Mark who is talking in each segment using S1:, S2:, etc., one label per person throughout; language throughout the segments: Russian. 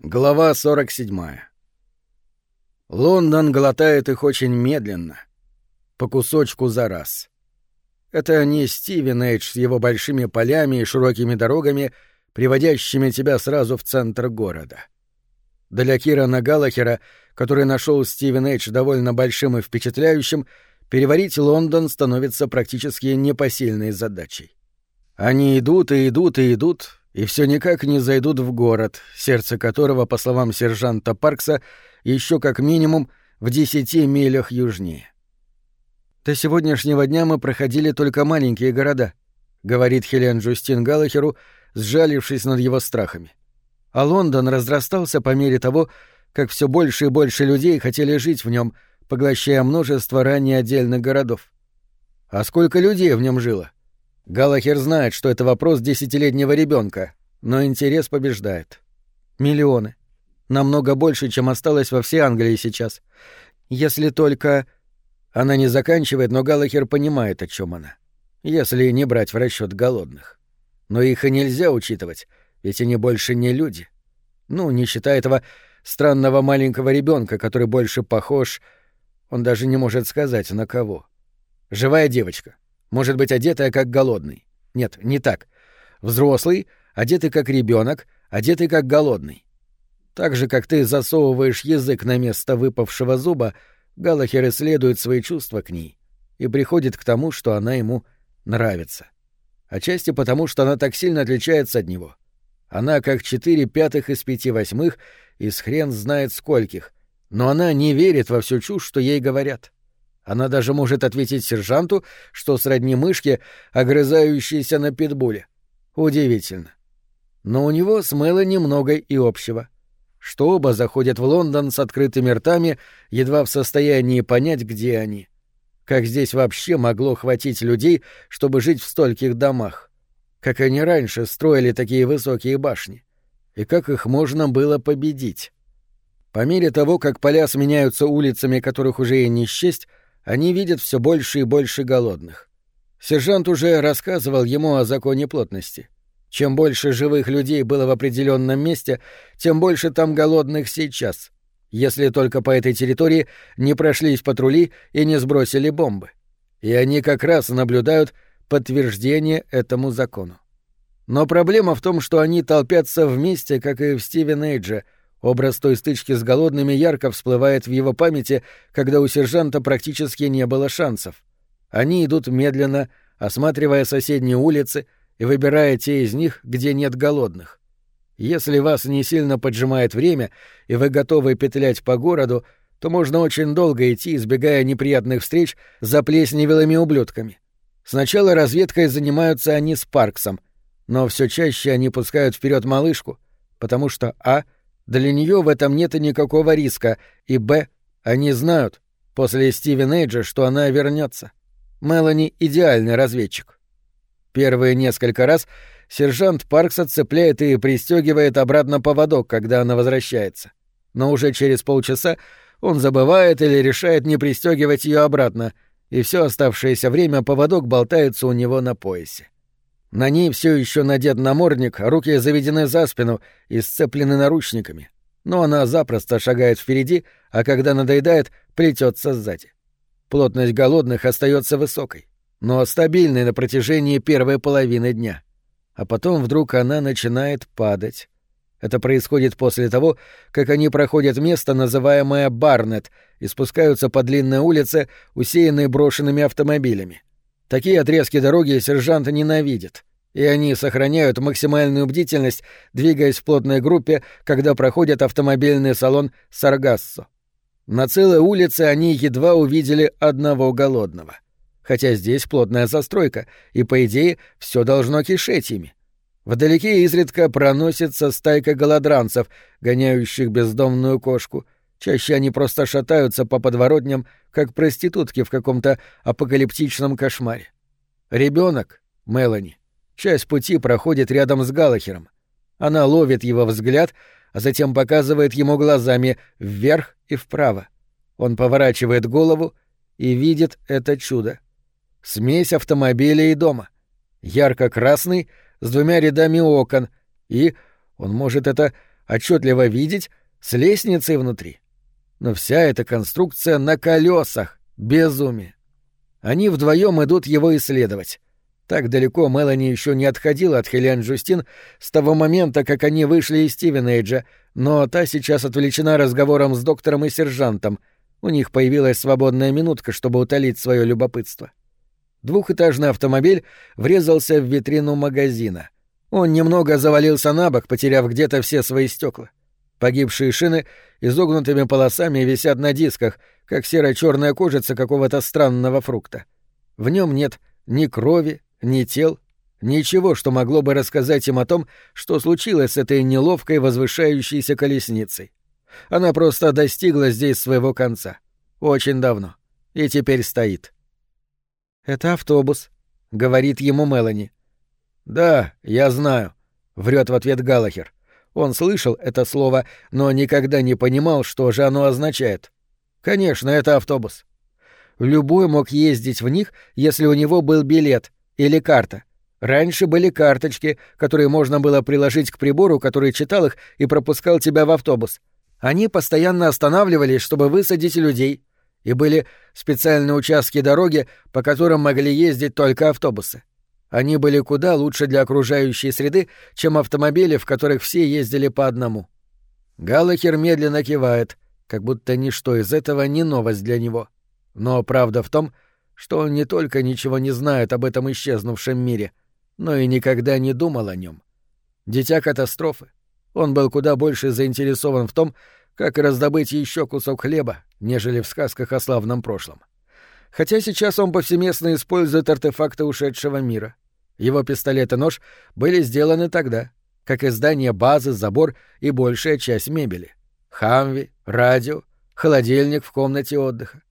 S1: Глава 47. Лондон глотает их очень медленно, по кусочку за раз. Это не Стивен Эйдж с его большими полями и широкими дорогами, приводящими тебя сразу в центр города. Для Кирана Галлахера, который нашел Стивен Эйдж довольно большим и впечатляющим, переварить Лондон становится практически непосильной задачей. Они идут и идут и идут, и все никак не зайдут в город, сердце которого, по словам сержанта Паркса, еще как минимум в десяти милях южнее. «До сегодняшнего дня мы проходили только маленькие города», — говорит Хелен Джустин Галлахеру, сжалившись над его страхами. А Лондон разрастался по мере того, как все больше и больше людей хотели жить в нем, поглощая множество ранее отдельных городов. А сколько людей в нем жило? Галахер знает, что это вопрос десятилетнего ребенка, но интерес побеждает. Миллионы. Намного больше, чем осталось во всей Англии сейчас. Если только... Она не заканчивает, но Галахер понимает, о чем она. Если не брать в расчет голодных. Но их и нельзя учитывать, ведь они больше не люди. Ну, не считая этого странного маленького ребенка, который больше похож... Он даже не может сказать, на кого. Живая девочка. Может быть, одетая как голодный. Нет, не так. Взрослый, одетый как ребенок, одетый как голодный. Так же, как ты засовываешь язык на место выпавшего зуба, Галахер исследует свои чувства к ней и приходит к тому, что она ему нравится. Отчасти потому, что она так сильно отличается от него. Она как четыре пятых из пяти восьмых из хрен знает скольких, но она не верит во всю чушь, что ей говорят. Она даже может ответить сержанту, что сродни мышке, огрызающейся на питбуле. Удивительно. Но у него с Мелани много и общего. Что оба заходят в Лондон с открытыми ртами, едва в состоянии понять, где они. Как здесь вообще могло хватить людей, чтобы жить в стольких домах? Как они раньше строили такие высокие башни? И как их можно было победить? По мере того, как поля сменяются улицами, которых уже и не счесть, они видят все больше и больше голодных. Сержант уже рассказывал ему о законе плотности. Чем больше живых людей было в определенном месте, тем больше там голодных сейчас, если только по этой территории не прошлись патрули и не сбросили бомбы. И они как раз наблюдают подтверждение этому закону. Но проблема в том, что они толпятся вместе, как и в Стивен Эйдже, Образ той стычки с голодными ярко всплывает в его памяти, когда у сержанта практически не было шансов. Они идут медленно, осматривая соседние улицы и выбирая те из них, где нет голодных. Если вас не сильно поджимает время, и вы готовы петлять по городу, то можно очень долго идти, избегая неприятных встреч за плесневелыми ублюдками. Сначала разведкой занимаются они с Парксом, но все чаще они пускают вперед малышку, потому что а — для нее в этом нет и никакого риска, и б. Они знают, после Стивен Эйджа, что она вернется. Мелани — идеальный разведчик. Первые несколько раз сержант Паркс отцепляет и пристегивает обратно поводок, когда она возвращается. Но уже через полчаса он забывает или решает не пристегивать ее обратно, и все оставшееся время поводок болтается у него на поясе. На ней все еще надет намордник, руки заведены за спину и сцеплены наручниками. Но она запросто шагает впереди, а когда надоедает, плетется сзади. Плотность голодных остается высокой, но стабильной на протяжении первой половины дня. А потом вдруг она начинает падать. Это происходит после того, как они проходят место, называемое Барнет, и спускаются по длинной улице, усеянной брошенными автомобилями. Такие отрезки дороги сержант ненавидит, и они сохраняют максимальную бдительность, двигаясь в плотной группе, когда проходят автомобильный салон Саргассо. На целой улице они едва увидели одного голодного. Хотя здесь плотная застройка, и, по идее, все должно кишеть ими. Вдалеке изредка проносится стайка голодранцев, гоняющих бездомную кошку — Чаще они просто шатаются по подворотням, как проститутки в каком-то апокалиптичном кошмаре. Ребенок, Мелани, часть пути проходит рядом с Галахером. Она ловит его взгляд, а затем показывает ему глазами вверх и вправо. Он поворачивает голову и видит это чудо. Смесь автомобиля и дома. Ярко-красный, с двумя рядами окон, и, он может это отчетливо видеть с лестницей внутри. Но вся эта конструкция на колесах. Безумие. Они вдвоем идут его исследовать. Так далеко Мелани еще не отходила от Хелен Джустин с того момента, как они вышли из Стивенейджа, но та сейчас отвлечена разговором с доктором и сержантом. У них появилась свободная минутка, чтобы утолить свое любопытство. Двухэтажный автомобиль врезался в витрину магазина. Он немного завалился на бок, потеряв где-то все свои стекла. Погибшие шины изогнутыми полосами висят на дисках, как серо-черная кожица какого-то странного фрукта. В нем нет ни крови, ни тел, ничего, что могло бы рассказать им о том, что случилось с этой неловкой возвышающейся колесницей. Она просто достигла здесь своего конца. Очень давно. И теперь стоит. «Это автобус», — говорит ему Мелани. «Да, я знаю», — врет в ответ Галахер. Он слышал это слово, но никогда не понимал, что же оно означает. «Конечно, это автобус». Любой мог ездить в них, если у него был билет, или карта. Раньше были карточки, которые можно было приложить к прибору, который читал их и пропускал тебя в автобус. Они постоянно останавливались, чтобы высадить людей. И были специальные участки дороги, по которым могли ездить только автобусы. Они были куда лучше для окружающей среды, чем автомобили, в которых все ездили по одному. Галлахер медленно кивает, как будто ничто из этого не новость для него. Но правда в том, что он не только ничего не знает об этом исчезнувшем мире, но и никогда не думал о нем. Дитя катастрофы. Он был куда больше заинтересован в том, как раздобыть еще кусок хлеба, нежели в сказках о славном прошлом. Хотя сейчас он повсеместно использует артефакты ушедшего мира. Его пистолет и нож были сделаны тогда, как и здание базы, забор и большая часть мебели. Хамви, радио, холодильник в комнате отдыха.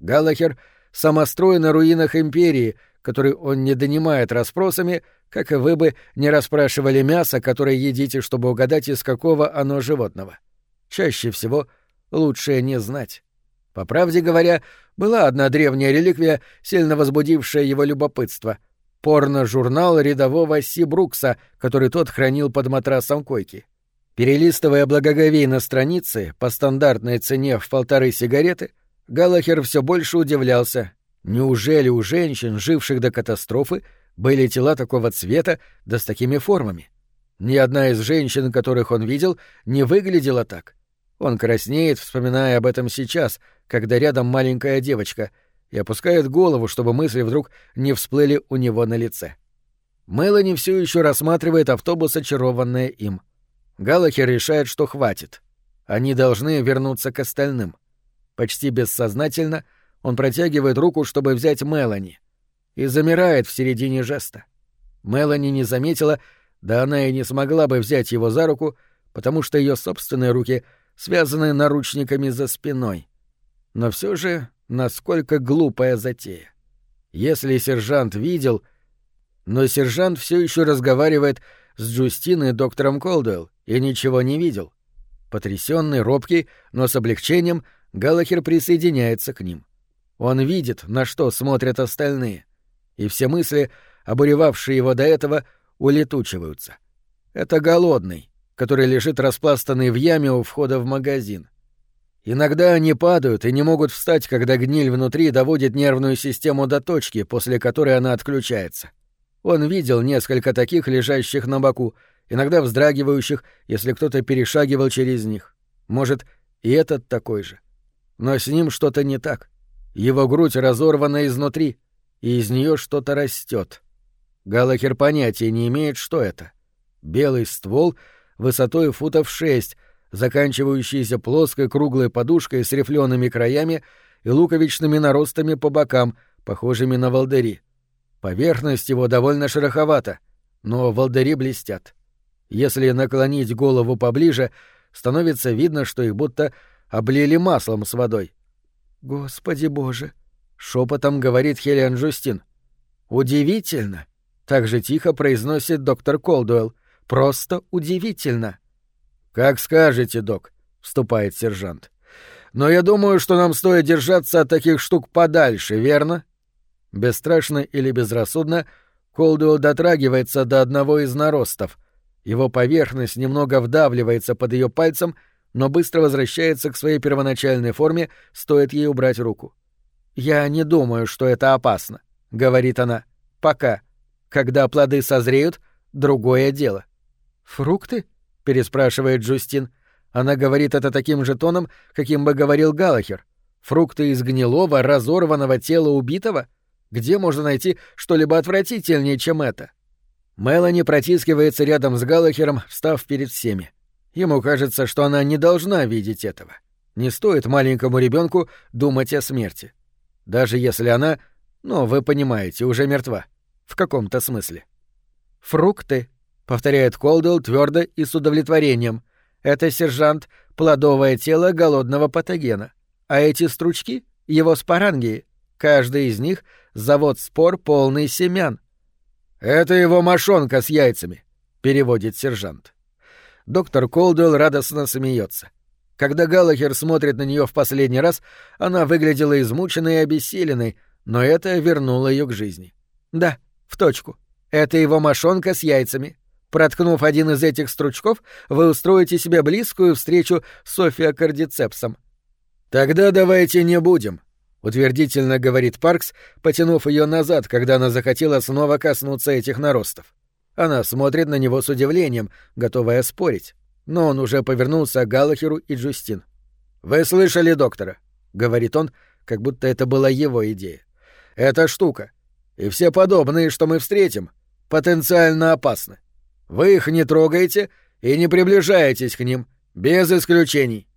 S1: Галлахер — самострой на руинах империи, который он не донимает расспросами, как и вы бы не расспрашивали мясо, которое едите, чтобы угадать, из какого оно животного. Чаще всего лучше не знать. По правде говоря, была одна древняя реликвия, сильно возбудившая его любопытство — порно-журнал рядового Си Брукса, который тот хранил под матрасом койки. Перелистывая благоговейно страницы по стандартной цене в полторы сигареты, Галахер все больше удивлялся. Неужели у женщин, живших до катастрофы, были тела такого цвета да с такими формами? Ни одна из женщин, которых он видел, не выглядела так. Он краснеет, вспоминая об этом сейчас, когда рядом маленькая девочка, и опускает голову, чтобы мысли вдруг не всплыли у него на лице. Мелани все еще рассматривает автобус, очарованное им. Галахер решает, что хватит. Они должны вернуться к остальным. Почти бессознательно он протягивает руку, чтобы взять Мелани, и замирает в середине жеста. Мелани не заметила, да она и не смогла бы взять его за руку, потому что ее собственные руки связаны наручниками за спиной. Но все же, насколько глупая затея. Если сержант видел... Но сержант все еще разговаривает с Джустиной и доктором Колдуэлл и ничего не видел. Потрясенный, робкий, но с облегчением — Галахер присоединяется к ним. Он видит, на что смотрят остальные, и все мысли, обуревавшие его до этого, улетучиваются. Это голодный, который лежит распластанный в яме у входа в магазин. Иногда они падают и не могут встать, когда гниль внутри доводит нервную систему до точки, после которой она отключается. Он видел несколько таких, лежащих на боку, иногда вздрагивающих, если кто-то перешагивал через них. Может, и этот такой же. — но с ним что-то не так. Его грудь разорвана изнутри, и из нее что-то растет. Галахер понятия не имеет, что это. Белый ствол высотой футов шесть, заканчивающийся плоской круглой подушкой с рифлеными краями и луковичными наростами по бокам, похожими на волдыри. Поверхность его довольно шероховата, но волдыри блестят. Если наклонить голову поближе, становится видно, что их будто облили маслом с водой. «Господи боже!» — шепотом говорит Хелиан Джустин. «Удивительно!» — так же тихо произносит доктор Колдуэлл. «Просто удивительно!» «Как скажете, док», — вступает сержант. «Но я думаю, что нам стоит держаться от таких штук подальше, верно?» Бесстрашно или безрассудно Колдуэлл дотрагивается до одного из наростов. Его поверхность немного вдавливается под ее пальцем, но быстро возвращается к своей первоначальной форме, стоит ей убрать руку. «Я не думаю, что это опасно», — говорит она. «Пока. Когда плоды созреют, другое дело». «Фрукты?» — переспрашивает Джустин. Она говорит это таким же тоном, каким бы говорил Галахер. «Фрукты из гнилого, разорванного тела убитого? Где можно найти что-либо отвратительнее, чем это?» Мелани протискивается рядом с Галахером, встав перед всеми. Ему кажется, что она не должна видеть этого. Не стоит маленькому ребенку думать о смерти. Даже если она, ну, вы понимаете, уже мертва. В каком-то смысле. «Фрукты», — повторяет Колдуэлл твердо и с удовлетворением. «Это, сержант, плодовое тело голодного патогена. А эти стручки — его спорангии. Каждый из них — завод спор полный семян. «Это его мошонка с яйцами», — переводит сержант. Доктор Колдуэлл радостно смеется. Когда Галлахер смотрит на нее в последний раз, она выглядела измученной и обессиленной, но это вернуло ее к жизни. «Да, в точку. Это его мошонка с яйцами. Проткнув один из этих стручков, вы устроите себе близкую встречу с Софиокардицепсом». «Тогда давайте не будем», — утвердительно говорит Паркс, потянув ее назад, когда она захотела снова коснуться этих наростов. Она смотрит на него с удивлением, готовая спорить. Но он уже повернулся к Галлахеру и Джустин. «Вы слышали доктора?» — говорит он, как будто это была его идея. «Эта штука и все подобные, что мы встретим, потенциально опасны. Вы их не трогаете и не приближаетесь к ним, без исключений.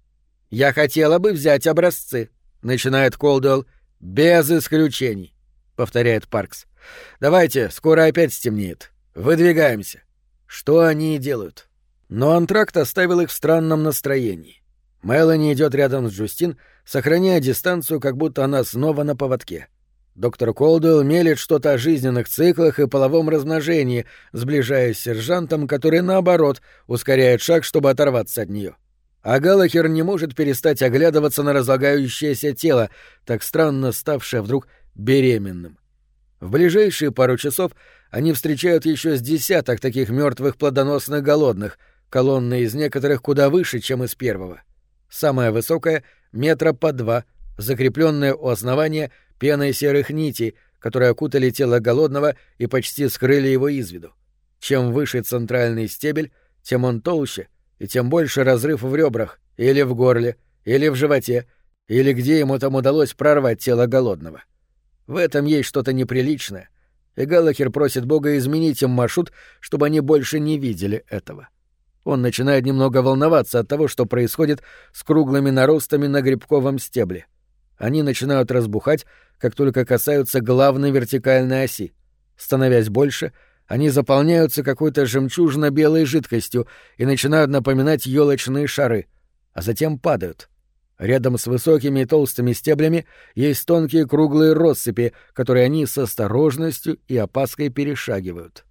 S1: Я хотела бы взять образцы», начинает Колдуэлл, без исключений, повторяет Паркс. Давайте, скоро опять стемнеет. Выдвигаемся. Что они делают. Но антракт оставил их в странном настроении. Мелани идет рядом с Джустин, сохраняя дистанцию, как будто она снова на поводке. Доктор Колдуэлл мелет что-то о жизненных циклах и половом размножении, сближаясь с сержантом, который, наоборот, ускоряет шаг, чтобы оторваться от нее. А Галахер не может перестать оглядываться на разлагающееся тело, так странно ставшее вдруг беременным. В ближайшие пару часов они встречают еще с десяток таких мертвых плодоносных голодных, колонны из некоторых куда выше, чем из первого. Самая высокая — метра по два, закрепленная у основания пеной серых нитей, которые окутали тело голодного и почти скрыли его из виду. Чем выше центральный стебель, тем он толще, и тем больше разрыв в ребрах, или в горле, или в животе, или где ему там удалось прорвать тело голодного. В этом есть что-то неприличное, и Галлахер просит Бога изменить им маршрут, чтобы они больше не видели этого. Он начинает немного волноваться от того, что происходит с круглыми наростами на грибковом стебле. Они начинают разбухать, как только касаются главной вертикальной оси. Становясь больше — они заполняются какой-то жемчужно-белой жидкостью и начинают напоминать елочные шары, а затем падают. Рядом с высокими и толстыми стеблями есть тонкие круглые россыпи, которые они с осторожностью и опаской перешагивают.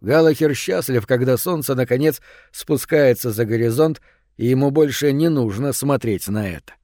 S1: Галахер счастлив, когда солнце, наконец, спускается за горизонт, и ему больше не нужно смотреть на это.